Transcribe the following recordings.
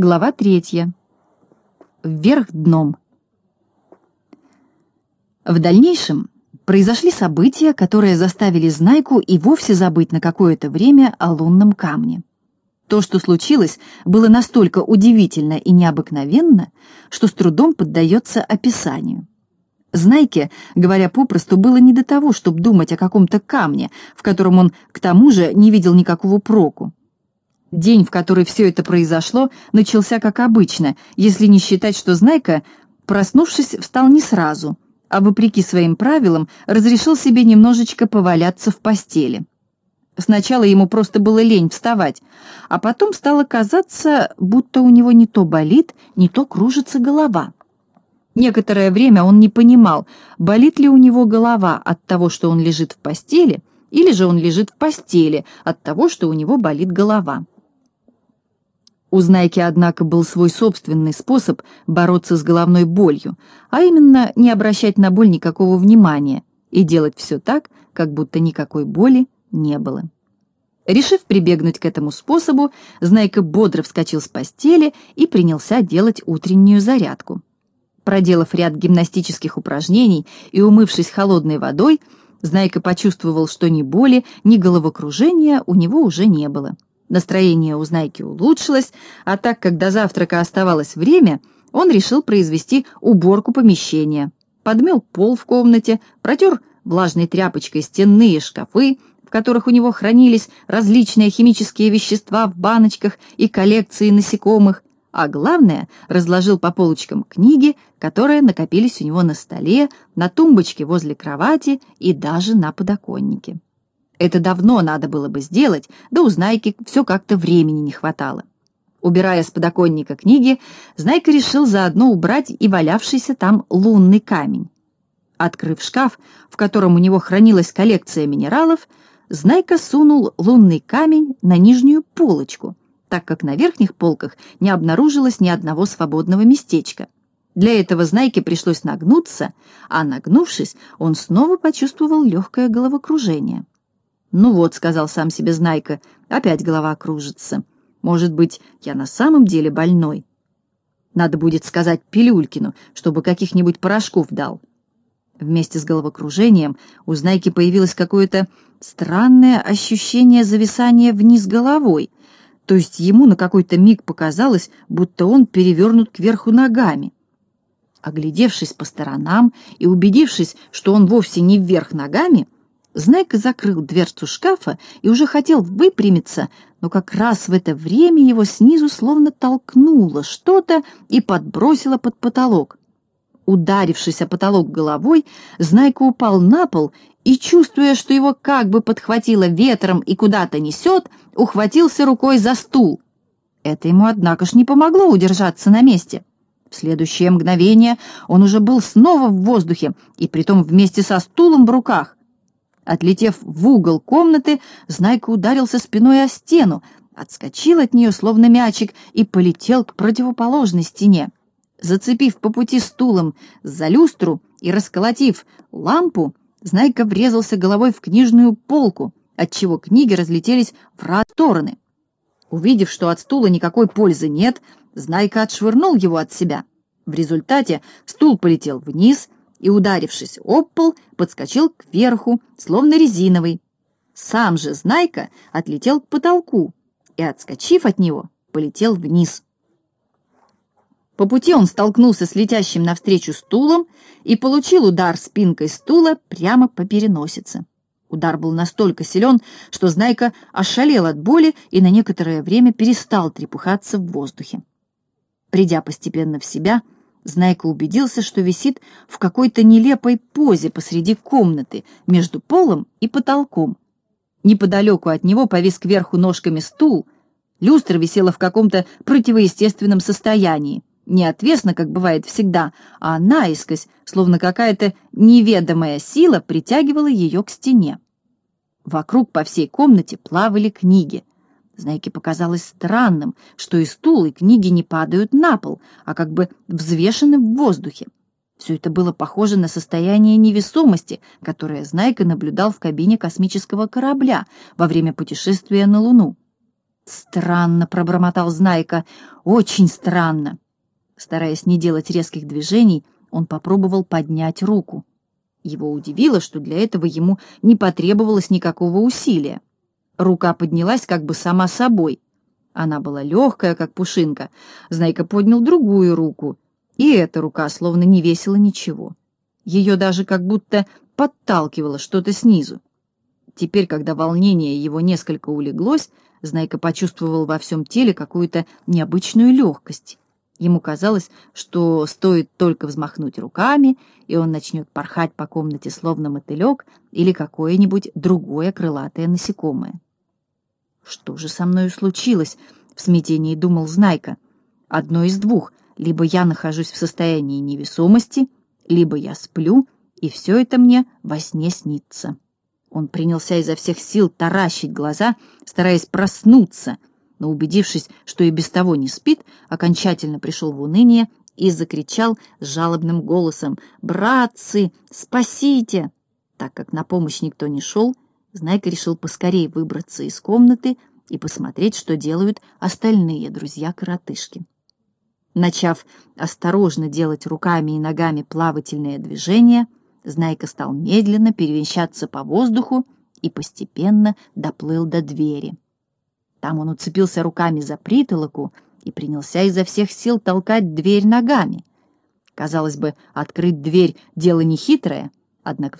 Глава третья. Вверх дном. В дальнейшем произошли события, которые заставили Знайку и вовсе забыть на какое-то время о лунном камне. То, что случилось, было настолько удивительно и необыкновенно, что с трудом поддается описанию. Знайке, говоря попросту, было не до того, чтобы думать о каком-то камне, в котором он, к тому же, не видел никакого проку. День, в который все это произошло, начался как обычно, если не считать, что Знайка, проснувшись, встал не сразу, а, вопреки своим правилам, разрешил себе немножечко поваляться в постели. Сначала ему просто было лень вставать, а потом стало казаться, будто у него не то болит, не то кружится голова. Некоторое время он не понимал, болит ли у него голова от того, что он лежит в постели, или же он лежит в постели от того, что у него болит голова. У Знайки, однако, был свой собственный способ бороться с головной болью, а именно не обращать на боль никакого внимания и делать все так, как будто никакой боли не было. Решив прибегнуть к этому способу, Знайка бодро вскочил с постели и принялся делать утреннюю зарядку. Проделав ряд гимнастических упражнений и умывшись холодной водой, Знайка почувствовал, что ни боли, ни головокружения у него уже не было. Настроение у Знайки улучшилось, а так как до завтрака оставалось время, он решил произвести уборку помещения. Подмел пол в комнате, протер влажной тряпочкой стенные шкафы, в которых у него хранились различные химические вещества в баночках и коллекции насекомых, а главное, разложил по полочкам книги, которые накопились у него на столе, на тумбочке возле кровати и даже на подоконнике. Это давно надо было бы сделать, да у Знайки все как-то времени не хватало. Убирая с подоконника книги, Знайка решил заодно убрать и валявшийся там лунный камень. Открыв шкаф, в котором у него хранилась коллекция минералов, Знайка сунул лунный камень на нижнюю полочку, так как на верхних полках не обнаружилось ни одного свободного местечка. Для этого Знайке пришлось нагнуться, а нагнувшись, он снова почувствовал легкое головокружение. «Ну вот», — сказал сам себе Знайка, — «опять голова кружится. Может быть, я на самом деле больной? Надо будет сказать Пилюлькину, чтобы каких-нибудь порошков дал». Вместе с головокружением у Знайки появилось какое-то странное ощущение зависания вниз головой, то есть ему на какой-то миг показалось, будто он перевернут кверху ногами. Оглядевшись по сторонам и убедившись, что он вовсе не вверх ногами, Знайка закрыл дверцу шкафа и уже хотел выпрямиться, но как раз в это время его снизу словно толкнуло что-то и подбросило под потолок. Ударившись о потолок головой, Знайка упал на пол и, чувствуя, что его как бы подхватило ветром и куда-то несет, ухватился рукой за стул. Это ему, однако ж, не помогло удержаться на месте. В следующее мгновение он уже был снова в воздухе, и притом вместе со стулом в руках. Отлетев в угол комнаты, Знайка ударился спиной о стену, отскочил от нее, словно мячик, и полетел к противоположной стене. Зацепив по пути стулом за люстру и расколотив лампу, Знайка врезался головой в книжную полку, отчего книги разлетелись в разные стороны. Увидев, что от стула никакой пользы нет, Знайка отшвырнул его от себя. В результате стул полетел вниз, и, ударившись об пол, подскочил кверху, словно резиновый. Сам же Знайка отлетел к потолку и, отскочив от него, полетел вниз. По пути он столкнулся с летящим навстречу стулом и получил удар спинкой стула прямо по переносице. Удар был настолько силен, что Знайка ошалел от боли и на некоторое время перестал трепыхаться в воздухе. Придя постепенно в себя, Знайка убедился, что висит в какой-то нелепой позе посреди комнаты, между полом и потолком. Неподалеку от него повис кверху ножками стул, люстра висела в каком-то противоестественном состоянии, не отвесно, как бывает всегда, а наискось, словно какая-то неведомая сила притягивала ее к стене. Вокруг по всей комнате плавали книги. Знайке показалось странным, что и стул, и книги не падают на пол, а как бы взвешены в воздухе. Все это было похоже на состояние невесомости, которое Знайка наблюдал в кабине космического корабля во время путешествия на Луну. «Странно», — пробормотал Знайка, — «очень странно». Стараясь не делать резких движений, он попробовал поднять руку. Его удивило, что для этого ему не потребовалось никакого усилия. Рука поднялась как бы сама собой. Она была легкая, как пушинка. Знайка поднял другую руку, и эта рука словно не весила ничего. Ее даже как будто подталкивало что-то снизу. Теперь, когда волнение его несколько улеглось, Знайка почувствовал во всем теле какую-то необычную легкость. Ему казалось, что стоит только взмахнуть руками, и он начнет порхать по комнате словно мотылек или какое-нибудь другое крылатое насекомое. «Что же со мною случилось?» — в смятении думал Знайка. «Одно из двух. Либо я нахожусь в состоянии невесомости, либо я сплю, и все это мне во сне снится». Он принялся изо всех сил таращить глаза, стараясь проснуться — но, убедившись, что и без того не спит, окончательно пришел в уныние и закричал жалобным голосом «Братцы, спасите!» Так как на помощь никто не шел, Знайка решил поскорее выбраться из комнаты и посмотреть, что делают остальные друзья-коротышки. Начав осторожно делать руками и ногами плавательные движения, Знайка стал медленно перемещаться по воздуху и постепенно доплыл до двери. Там он уцепился руками за притолоку и принялся изо всех сил толкать дверь ногами. Казалось бы, открыть дверь — дело нехитрое, однако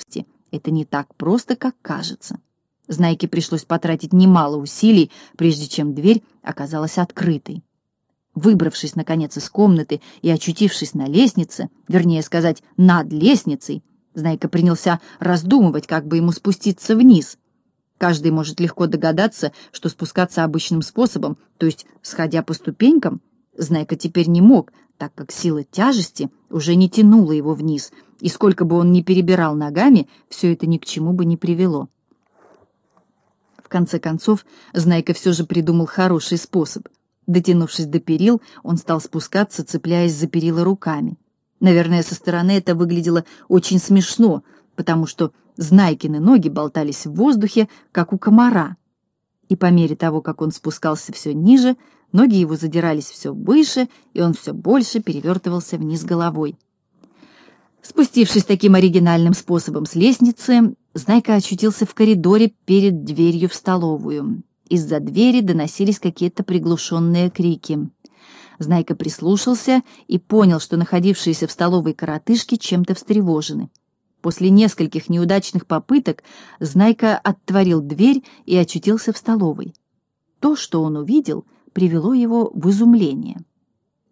это не так просто, как кажется. Знайке пришлось потратить немало усилий, прежде чем дверь оказалась открытой. Выбравшись, наконец, из комнаты и очутившись на лестнице, вернее сказать, над лестницей, Знайка принялся раздумывать, как бы ему спуститься вниз — Каждый может легко догадаться, что спускаться обычным способом, то есть сходя по ступенькам, Знайка теперь не мог, так как сила тяжести уже не тянула его вниз, и сколько бы он ни перебирал ногами, все это ни к чему бы не привело. В конце концов, Знайка все же придумал хороший способ. Дотянувшись до перил, он стал спускаться, цепляясь за перила руками. Наверное, со стороны это выглядело очень смешно, потому что Знайкины ноги болтались в воздухе, как у комара. И по мере того, как он спускался все ниже, ноги его задирались все выше, и он все больше перевертывался вниз головой. Спустившись таким оригинальным способом с лестницы, Знайка очутился в коридоре перед дверью в столовую. Из-за двери доносились какие-то приглушенные крики. Знайка прислушался и понял, что находившиеся в столовой коротышки чем-то встревожены. После нескольких неудачных попыток Знайка оттворил дверь и очутился в столовой. То, что он увидел, привело его в изумление.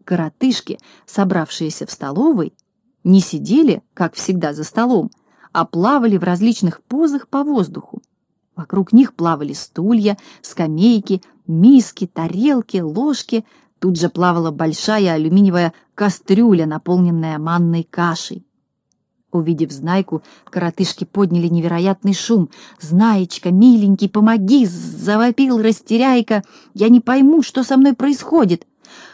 Коротышки, собравшиеся в столовой, не сидели, как всегда, за столом, а плавали в различных позах по воздуху. Вокруг них плавали стулья, скамейки, миски, тарелки, ложки. Тут же плавала большая алюминиевая кастрюля, наполненная манной кашей. Увидев Знайку, коротышки подняли невероятный шум. «Знаечка, миленький, помоги!» — завопил растеряйка. «Я не пойму, что со мной происходит!»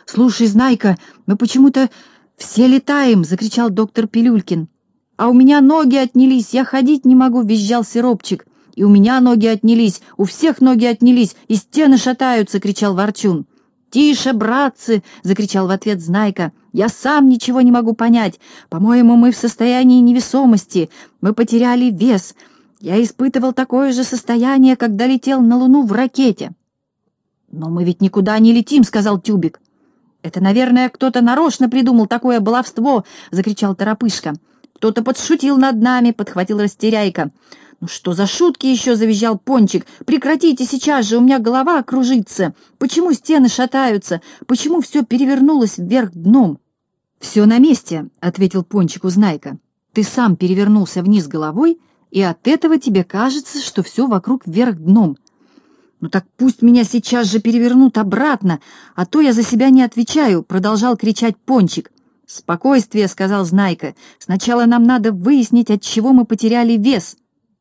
«Слушай, Знайка, мы почему-то все летаем!» — закричал доктор Пилюлькин. «А у меня ноги отнялись, я ходить не могу!» — визжал Сиропчик. «И у меня ноги отнялись, у всех ноги отнялись, и стены шатаются!» — кричал Ворчун. «Тише, братцы!» — закричал в ответ Знайка. «Я сам ничего не могу понять. По-моему, мы в состоянии невесомости. Мы потеряли вес. Я испытывал такое же состояние, когда летел на Луну в ракете». «Но мы ведь никуда не летим», — сказал Тюбик. «Это, наверное, кто-то нарочно придумал такое баловство!» — закричал Торопышка. «Кто-то подшутил над нами!» — подхватил Растеряйка. «Ну что за шутки еще?» — завизжал Пончик. «Прекратите сейчас же, у меня голова кружится. Почему стены шатаются? Почему все перевернулось вверх дном?» «Все на месте», — ответил Пончик Узнайка. «Ты сам перевернулся вниз головой, и от этого тебе кажется, что все вокруг вверх дном. «Ну так пусть меня сейчас же перевернут обратно, а то я за себя не отвечаю», — продолжал кричать Пончик. «Спокойствие», — сказал Знайка. «Сначала нам надо выяснить, от чего мы потеряли вес».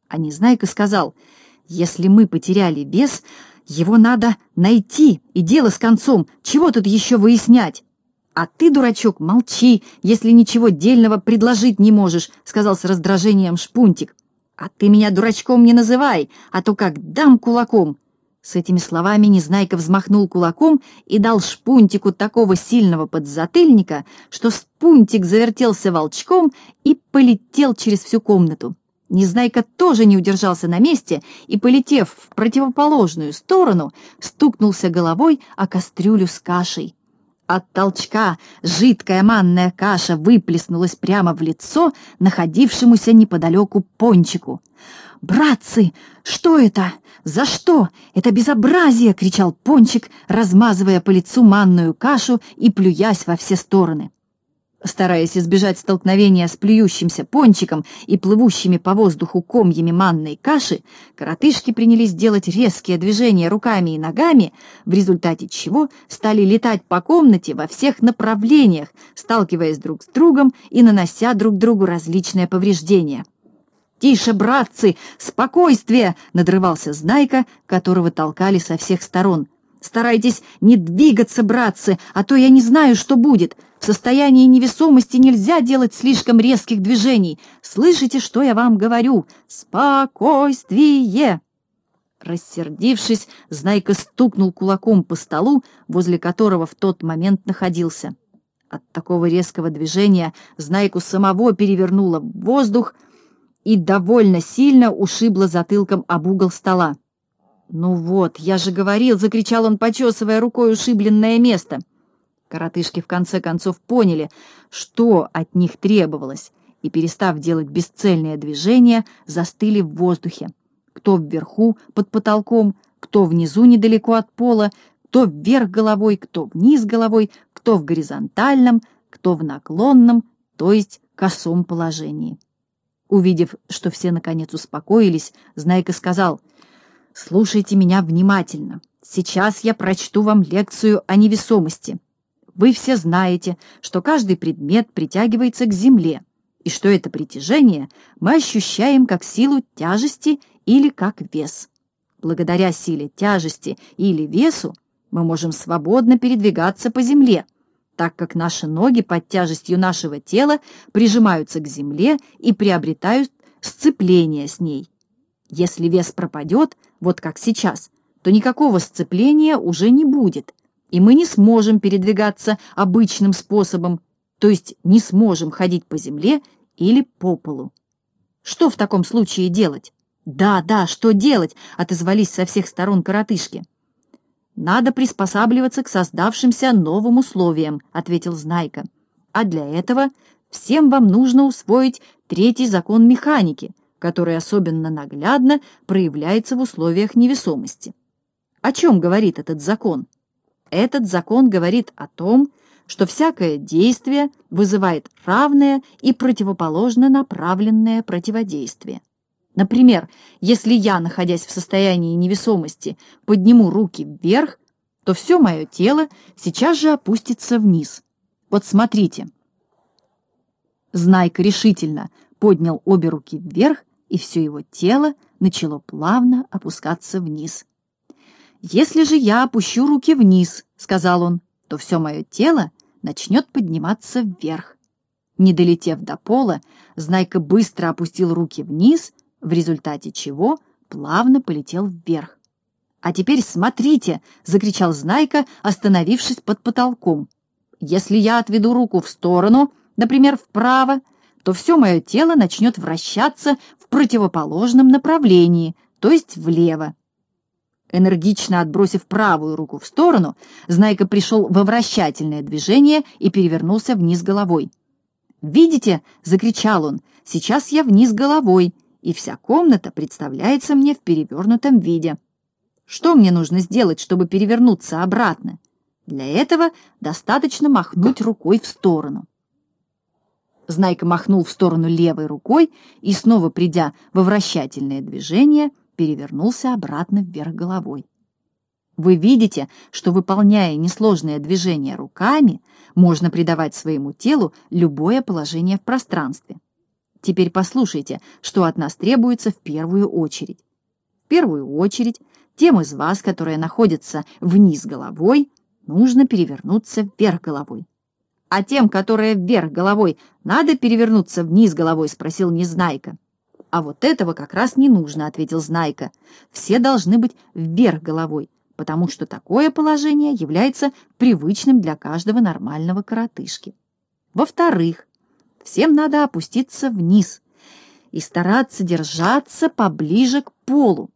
А Незнайка сказал, «Если мы потеряли вес, его надо найти, и дело с концом. Чего тут еще выяснять?» «А ты, дурачок, молчи, если ничего дельного предложить не можешь», — сказал с раздражением Шпунтик. «А ты меня дурачком не называй, а то как дам кулаком. С этими словами Незнайка взмахнул кулаком и дал шпунтику такого сильного подзатыльника, что спунтик завертелся волчком и полетел через всю комнату. Незнайка тоже не удержался на месте и, полетев в противоположную сторону, стукнулся головой о кастрюлю с кашей. От толчка жидкая манная каша выплеснулась прямо в лицо находившемуся неподалеку пончику. «Братцы, что это? За что? Это безобразие!» — кричал пончик, размазывая по лицу манную кашу и плюясь во все стороны. Стараясь избежать столкновения с плюющимся пончиком и плывущими по воздуху комьями манной каши, коротышки принялись делать резкие движения руками и ногами, в результате чего стали летать по комнате во всех направлениях, сталкиваясь друг с другом и нанося друг другу различные повреждения. «Тише, братцы! Спокойствие!» — надрывался Знайка, которого толкали со всех сторон. «Старайтесь не двигаться, братцы, а то я не знаю, что будет!» В состоянии невесомости нельзя делать слишком резких движений. Слышите, что я вам говорю? Спокойствие!» Рассердившись, Знайка стукнул кулаком по столу, возле которого в тот момент находился. От такого резкого движения Знайку самого перевернуло в воздух и довольно сильно ушибло затылком об угол стола. «Ну вот, я же говорил!» — закричал он, почесывая рукой ушибленное место — Коротышки в конце концов поняли, что от них требовалось, и, перестав делать бесцельные движения, застыли в воздухе. Кто вверху, под потолком, кто внизу недалеко от пола, кто вверх головой, кто вниз головой, кто в горизонтальном, кто в наклонном, то есть косом положении. Увидев, что все наконец успокоились, Знайка сказал, «Слушайте меня внимательно. Сейчас я прочту вам лекцию о невесомости». Вы все знаете, что каждый предмет притягивается к Земле, и что это притяжение мы ощущаем как силу тяжести или как вес. Благодаря силе тяжести или весу мы можем свободно передвигаться по Земле, так как наши ноги под тяжестью нашего тела прижимаются к Земле и приобретают сцепление с ней. Если вес пропадет, вот как сейчас, то никакого сцепления уже не будет, и мы не сможем передвигаться обычным способом, то есть не сможем ходить по земле или по полу. Что в таком случае делать? Да, да, что делать? Отозвались со всех сторон коротышки. Надо приспосабливаться к создавшимся новым условиям, ответил Знайка. А для этого всем вам нужно усвоить третий закон механики, который особенно наглядно проявляется в условиях невесомости. О чем говорит этот закон? Этот закон говорит о том, что всякое действие вызывает равное и противоположно направленное противодействие. Например, если я, находясь в состоянии невесомости, подниму руки вверх, то все мое тело сейчас же опустится вниз. Вот смотрите. Знайка решительно поднял обе руки вверх, и все его тело начало плавно опускаться вниз. «Если же я опущу руки вниз», — сказал он, — «то все мое тело начнет подниматься вверх». Не долетев до пола, Знайка быстро опустил руки вниз, в результате чего плавно полетел вверх. «А теперь смотрите!» — закричал Знайка, остановившись под потолком. «Если я отведу руку в сторону, например, вправо, то все мое тело начнет вращаться в противоположном направлении, то есть влево. Энергично отбросив правую руку в сторону, Знайка пришел во вращательное движение и перевернулся вниз головой. «Видите?» — закричал он. «Сейчас я вниз головой, и вся комната представляется мне в перевернутом виде. Что мне нужно сделать, чтобы перевернуться обратно? Для этого достаточно махнуть рукой в сторону». Знайка махнул в сторону левой рукой и, снова придя во вращательное движение, перевернулся обратно вверх головой. Вы видите, что, выполняя несложное движение руками, можно придавать своему телу любое положение в пространстве. Теперь послушайте, что от нас требуется в первую очередь. В первую очередь, тем из вас, которые находятся вниз головой, нужно перевернуться вверх головой. А тем, которые вверх головой, надо перевернуться вниз головой, спросил Незнайка. «А вот этого как раз не нужно», — ответил Знайка. «Все должны быть вверх головой, потому что такое положение является привычным для каждого нормального коротышки. Во-вторых, всем надо опуститься вниз и стараться держаться поближе к полу,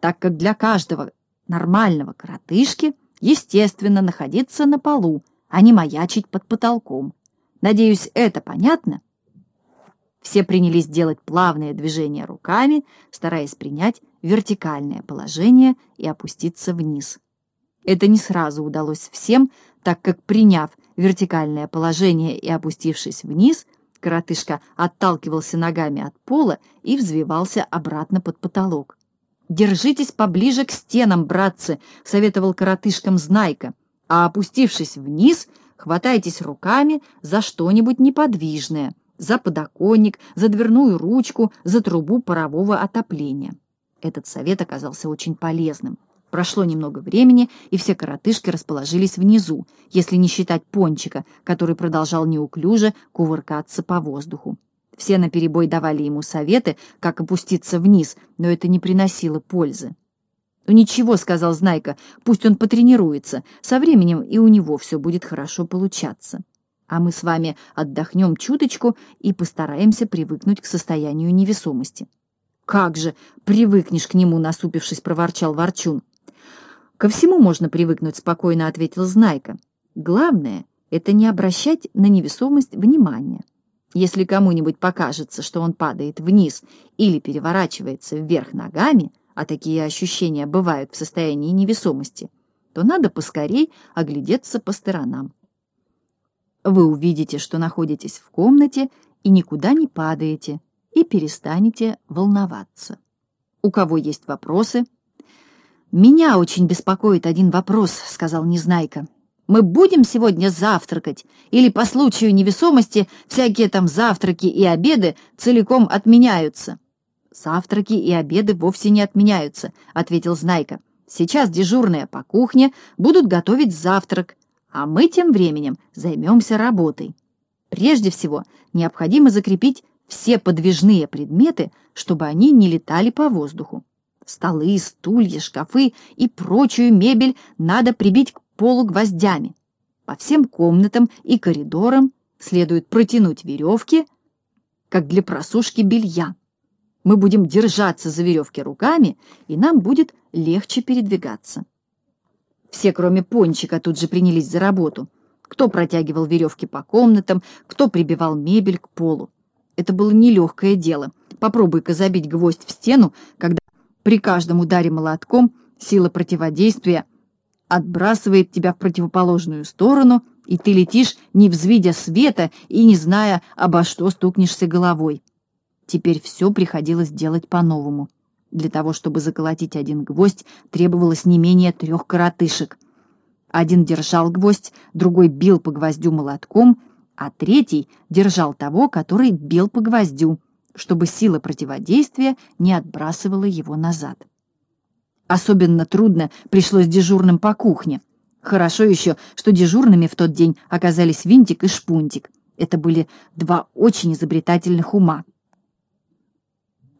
так как для каждого нормального коротышки естественно находиться на полу, а не маячить под потолком. Надеюсь, это понятно?» Все принялись делать плавные движения руками, стараясь принять вертикальное положение и опуститься вниз. Это не сразу удалось всем, так как, приняв вертикальное положение и опустившись вниз, коротышка отталкивался ногами от пола и взвивался обратно под потолок. «Держитесь поближе к стенам, братцы», — советовал коротышкам Знайка, «а опустившись вниз, хватайтесь руками за что-нибудь неподвижное» за подоконник, за дверную ручку, за трубу парового отопления. Этот совет оказался очень полезным. Прошло немного времени, и все коротышки расположились внизу, если не считать пончика, который продолжал неуклюже кувыркаться по воздуху. Все наперебой давали ему советы, как опуститься вниз, но это не приносило пользы. «Ну ничего», — сказал Знайка, — «пусть он потренируется. Со временем и у него все будет хорошо получаться» а мы с вами отдохнем чуточку и постараемся привыкнуть к состоянию невесомости. «Как же привыкнешь к нему?» — насупившись, проворчал Ворчун. «Ко всему можно привыкнуть», — спокойно ответил Знайка. «Главное — это не обращать на невесомость внимания. Если кому-нибудь покажется, что он падает вниз или переворачивается вверх ногами, а такие ощущения бывают в состоянии невесомости, то надо поскорей оглядеться по сторонам вы увидите, что находитесь в комнате и никуда не падаете, и перестанете волноваться. У кого есть вопросы? «Меня очень беспокоит один вопрос», — сказал Незнайка. «Мы будем сегодня завтракать? Или по случаю невесомости всякие там завтраки и обеды целиком отменяются?» «Завтраки и обеды вовсе не отменяются», — ответил Знайка. «Сейчас дежурные по кухне будут готовить завтрак, а мы тем временем займемся работой. Прежде всего, необходимо закрепить все подвижные предметы, чтобы они не летали по воздуху. Столы, стулья, шкафы и прочую мебель надо прибить к полу гвоздями. По всем комнатам и коридорам следует протянуть веревки, как для просушки белья. Мы будем держаться за веревки руками, и нам будет легче передвигаться. Все, кроме Пончика, тут же принялись за работу. Кто протягивал веревки по комнатам, кто прибивал мебель к полу. Это было нелегкое дело. Попробуй-ка забить гвоздь в стену, когда при каждом ударе молотком сила противодействия отбрасывает тебя в противоположную сторону, и ты летишь, не взвидя света и не зная, обо что стукнешься головой. Теперь все приходилось делать по-новому. Для того, чтобы заколотить один гвоздь, требовалось не менее трех коротышек. Один держал гвоздь, другой бил по гвоздю молотком, а третий держал того, который бил по гвоздю, чтобы сила противодействия не отбрасывала его назад. Особенно трудно пришлось дежурным по кухне. Хорошо еще, что дежурными в тот день оказались Винтик и Шпунтик. Это были два очень изобретательных ума.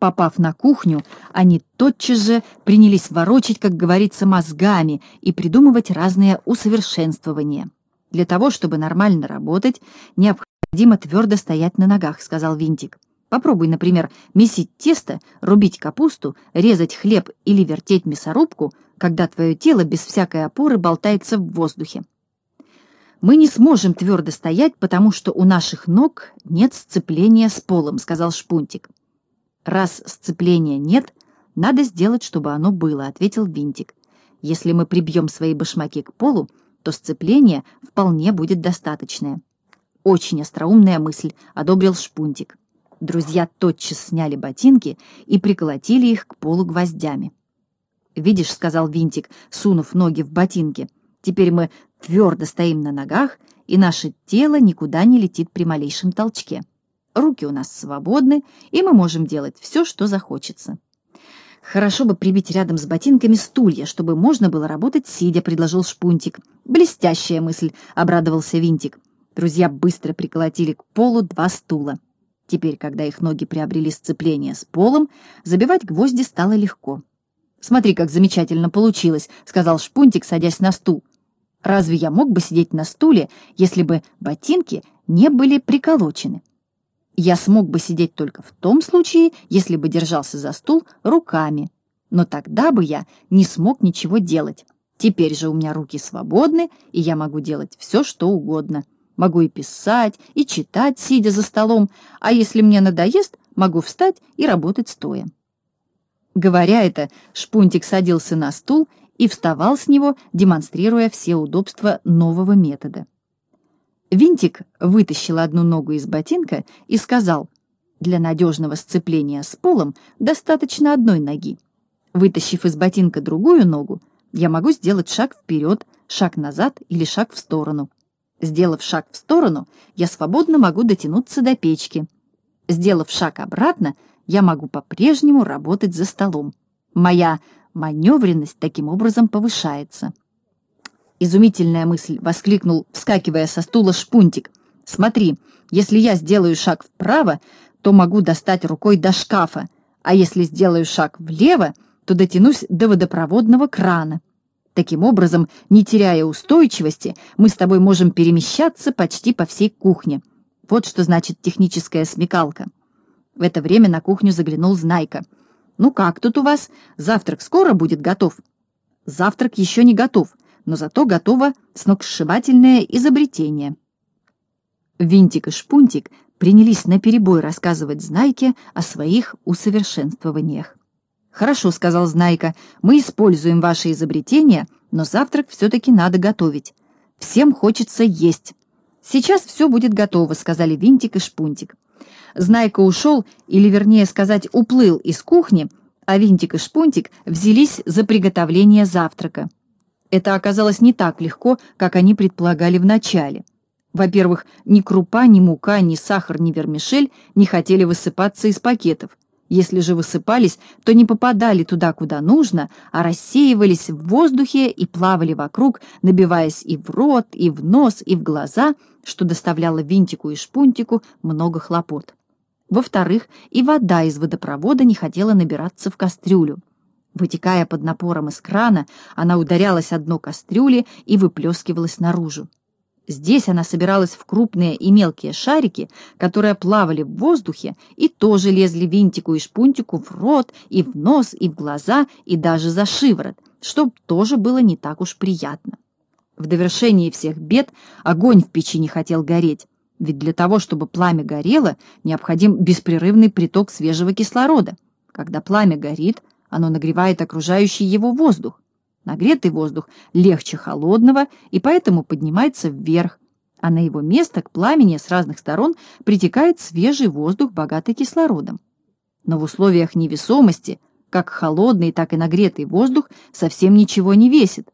Попав на кухню, они тотчас же принялись ворочать, как говорится, мозгами и придумывать разные усовершенствования. Для того, чтобы нормально работать, необходимо твердо стоять на ногах, сказал Винтик. Попробуй, например, месить тесто, рубить капусту, резать хлеб или вертеть мясорубку, когда твое тело без всякой опоры болтается в воздухе. «Мы не сможем твердо стоять, потому что у наших ног нет сцепления с полом», — сказал Шпунтик. «Раз сцепления нет, надо сделать, чтобы оно было», — ответил Винтик. «Если мы прибьем свои башмаки к полу, то сцепление вполне будет достаточное». «Очень остроумная мысль», — одобрил Шпунтик. Друзья тотчас сняли ботинки и приколотили их к полу гвоздями. «Видишь», — сказал Винтик, сунув ноги в ботинки, — «теперь мы твердо стоим на ногах, и наше тело никуда не летит при малейшем толчке». Руки у нас свободны, и мы можем делать все, что захочется. Хорошо бы прибить рядом с ботинками стулья, чтобы можно было работать сидя, предложил Шпунтик. Блестящая мысль, обрадовался Винтик. Друзья быстро приколотили к полу два стула. Теперь, когда их ноги приобрели сцепление с полом, забивать гвозди стало легко. «Смотри, как замечательно получилось», — сказал Шпунтик, садясь на стул. «Разве я мог бы сидеть на стуле, если бы ботинки не были приколочены?» Я смог бы сидеть только в том случае, если бы держался за стул руками. Но тогда бы я не смог ничего делать. Теперь же у меня руки свободны, и я могу делать все, что угодно. Могу и писать, и читать, сидя за столом, а если мне надоест, могу встать и работать стоя. Говоря это, Шпунтик садился на стул и вставал с него, демонстрируя все удобства нового метода. Винтик вытащил одну ногу из ботинка и сказал, «Для надежного сцепления с полом достаточно одной ноги. Вытащив из ботинка другую ногу, я могу сделать шаг вперед, шаг назад или шаг в сторону. Сделав шаг в сторону, я свободно могу дотянуться до печки. Сделав шаг обратно, я могу по-прежнему работать за столом. Моя маневренность таким образом повышается». «Изумительная мысль!» — воскликнул, вскакивая со стула шпунтик. «Смотри, если я сделаю шаг вправо, то могу достать рукой до шкафа, а если сделаю шаг влево, то дотянусь до водопроводного крана. Таким образом, не теряя устойчивости, мы с тобой можем перемещаться почти по всей кухне. Вот что значит техническая смекалка». В это время на кухню заглянул Знайка. «Ну как тут у вас? Завтрак скоро будет готов?» «Завтрак еще не готов но зато готово сногсшибательное изобретение. Винтик и Шпунтик принялись наперебой рассказывать Знайке о своих усовершенствованиях. «Хорошо», — сказал Знайка, — «мы используем ваше изобретение, но завтрак все-таки надо готовить. Всем хочется есть». «Сейчас все будет готово», — сказали Винтик и Шпунтик. Знайка ушел, или, вернее сказать, уплыл из кухни, а Винтик и Шпунтик взялись за приготовление завтрака. Это оказалось не так легко, как они предполагали вначале. Во-первых, ни крупа, ни мука, ни сахар, ни вермишель не хотели высыпаться из пакетов. Если же высыпались, то не попадали туда, куда нужно, а рассеивались в воздухе и плавали вокруг, набиваясь и в рот, и в нос, и в глаза, что доставляло Винтику и Шпунтику много хлопот. Во-вторых, и вода из водопровода не хотела набираться в кастрюлю. Вытекая под напором из крана, она ударялась о дно кастрюли и выплескивалась наружу. Здесь она собиралась в крупные и мелкие шарики, которые плавали в воздухе и тоже лезли винтику и шпунтику в рот, и в нос, и в глаза, и даже за шиворот, что тоже было не так уж приятно. В довершении всех бед огонь в печи не хотел гореть, ведь для того, чтобы пламя горело, необходим беспрерывный приток свежего кислорода. Когда пламя горит, оно нагревает окружающий его воздух. Нагретый воздух легче холодного и поэтому поднимается вверх, а на его место к пламени с разных сторон притекает свежий воздух, богатый кислородом. Но в условиях невесомости как холодный, так и нагретый воздух совсем ничего не весит.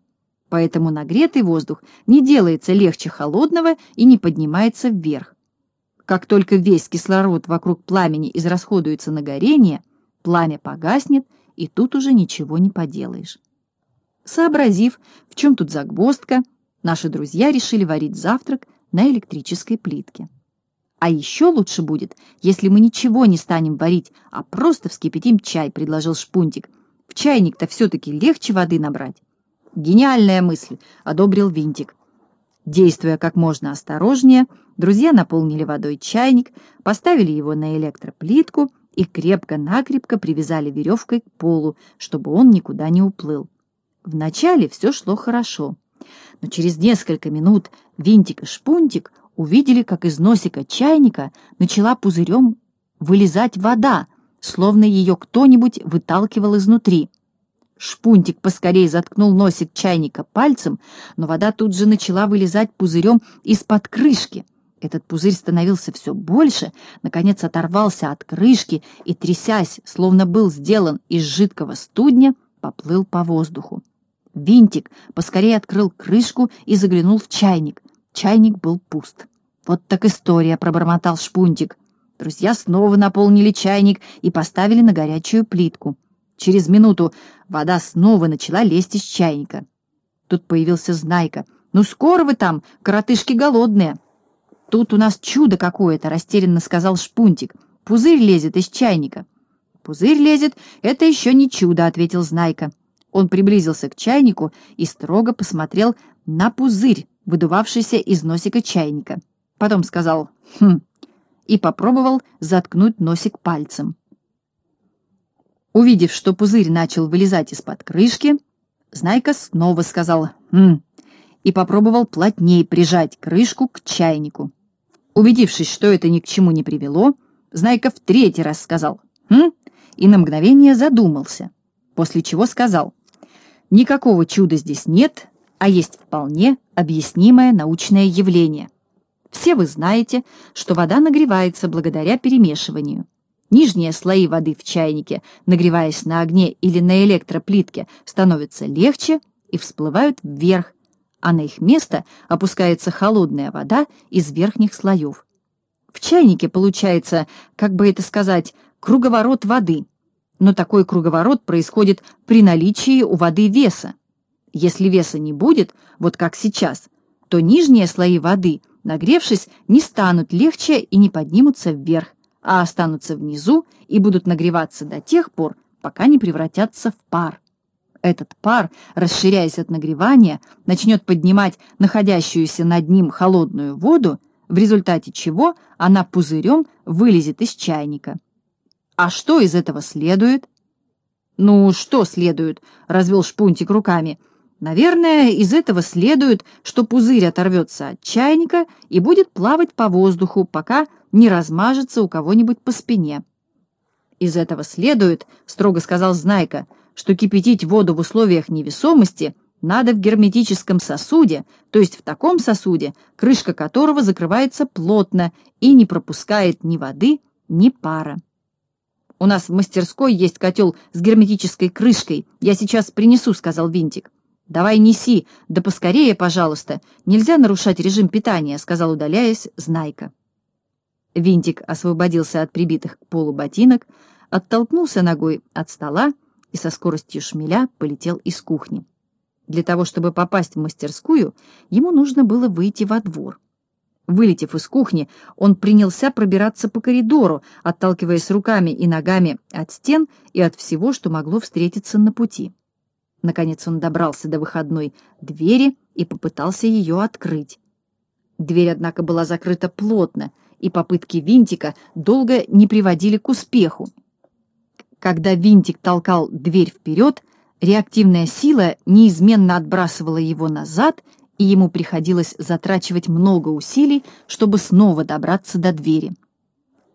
Поэтому нагретый воздух не делается легче холодного и не поднимается вверх. Как только весь кислород вокруг пламени израсходуется на горение, пламя погаснет и тут уже ничего не поделаешь. Сообразив, в чем тут загвоздка, наши друзья решили варить завтрак на электрической плитке. «А еще лучше будет, если мы ничего не станем варить, а просто вскипятим чай», — предложил Шпунтик. «В чайник-то все-таки легче воды набрать». «Гениальная мысль», — одобрил Винтик. Действуя как можно осторожнее, друзья наполнили водой чайник, поставили его на электроплитку и крепко-накрепко привязали веревкой к полу, чтобы он никуда не уплыл. Вначале все шло хорошо, но через несколько минут Винтик и Шпунтик увидели, как из носика чайника начала пузырем вылезать вода, словно ее кто-нибудь выталкивал изнутри. Шпунтик поскорее заткнул носик чайника пальцем, но вода тут же начала вылезать пузырем из-под крышки — этот пузырь становился все больше, наконец оторвался от крышки и, трясясь, словно был сделан из жидкого студня, поплыл по воздуху. Винтик поскорее открыл крышку и заглянул в чайник. Чайник был пуст. «Вот так история», — пробормотал Шпунтик. Друзья снова наполнили чайник и поставили на горячую плитку. Через минуту вода снова начала лезть из чайника. Тут появился Знайка. «Ну скоро вы там, коротышки голодные!» «Тут у нас чудо какое-то», — растерянно сказал Шпунтик. пузырь лезет из чайника». «Пузырь лезет, это еще не чудо», — ответил Знайка. Он приблизился к чайнику и строго посмотрел на пузырь, выдувавшийся из носика чайника. Потом сказал «хм» и попробовал заткнуть носик пальцем. Увидев, что пузырь начал вылезать из-под крышки, Знайка снова сказал «хм» и попробовал плотнее прижать крышку к чайнику. Убедившись, что это ни к чему не привело, Знайка в третий раз сказал «хм» и на мгновение задумался, после чего сказал «никакого чуда здесь нет, а есть вполне объяснимое научное явление. Все вы знаете, что вода нагревается благодаря перемешиванию. Нижние слои воды в чайнике, нагреваясь на огне или на электроплитке, становятся легче и всплывают вверх, а на их место опускается холодная вода из верхних слоев. В чайнике получается, как бы это сказать, круговорот воды, но такой круговорот происходит при наличии у воды веса. Если веса не будет, вот как сейчас, то нижние слои воды, нагревшись, не станут легче и не поднимутся вверх, а останутся внизу и будут нагреваться до тех пор, пока не превратятся в пар. Этот пар, расширяясь от нагревания, начнет поднимать находящуюся над ним холодную воду, в результате чего она пузырем вылезет из чайника. А что из этого следует? Ну, что следует? Развел Шпунтик руками. Наверное, из этого следует, что пузырь оторвется от чайника и будет плавать по воздуху, пока не размажется у кого-нибудь по спине. Из этого следует, строго сказал Знайка, что кипятить воду в условиях невесомости надо в герметическом сосуде, то есть в таком сосуде, крышка которого закрывается плотно и не пропускает ни воды, ни пара. «У нас в мастерской есть котел с герметической крышкой. Я сейчас принесу», — сказал Винтик. «Давай неси, да поскорее, пожалуйста. Нельзя нарушать режим питания», — сказал, удаляясь, Знайка. Винтик освободился от прибитых к полу ботинок, оттолкнулся ногой от стола и со скоростью шмеля полетел из кухни. Для того, чтобы попасть в мастерскую, ему нужно было выйти во двор. Вылетев из кухни, он принялся пробираться по коридору, отталкиваясь руками и ногами от стен и от всего, что могло встретиться на пути. Наконец он добрался до выходной двери и попытался ее открыть. Дверь, однако, была закрыта плотно, и попытки винтика долго не приводили к успеху. Когда винтик толкал дверь вперед, реактивная сила неизменно отбрасывала его назад, и ему приходилось затрачивать много усилий, чтобы снова добраться до двери.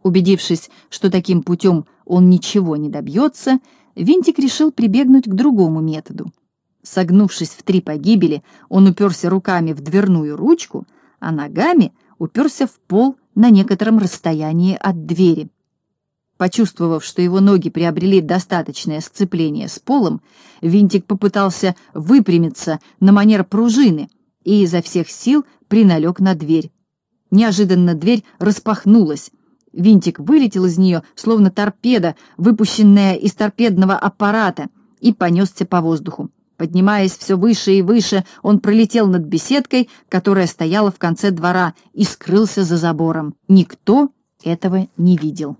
Убедившись, что таким путем он ничего не добьется, Винтик решил прибегнуть к другому методу. Согнувшись в три погибели, он уперся руками в дверную ручку, а ногами уперся в пол на некотором расстоянии от двери. Почувствовав, что его ноги приобрели достаточное сцепление с полом, винтик попытался выпрямиться на манер пружины и изо всех сил приналег на дверь. Неожиданно дверь распахнулась. Винтик вылетел из нее, словно торпеда, выпущенная из торпедного аппарата, и понесся по воздуху. Поднимаясь все выше и выше, он пролетел над беседкой, которая стояла в конце двора, и скрылся за забором. Никто этого не видел.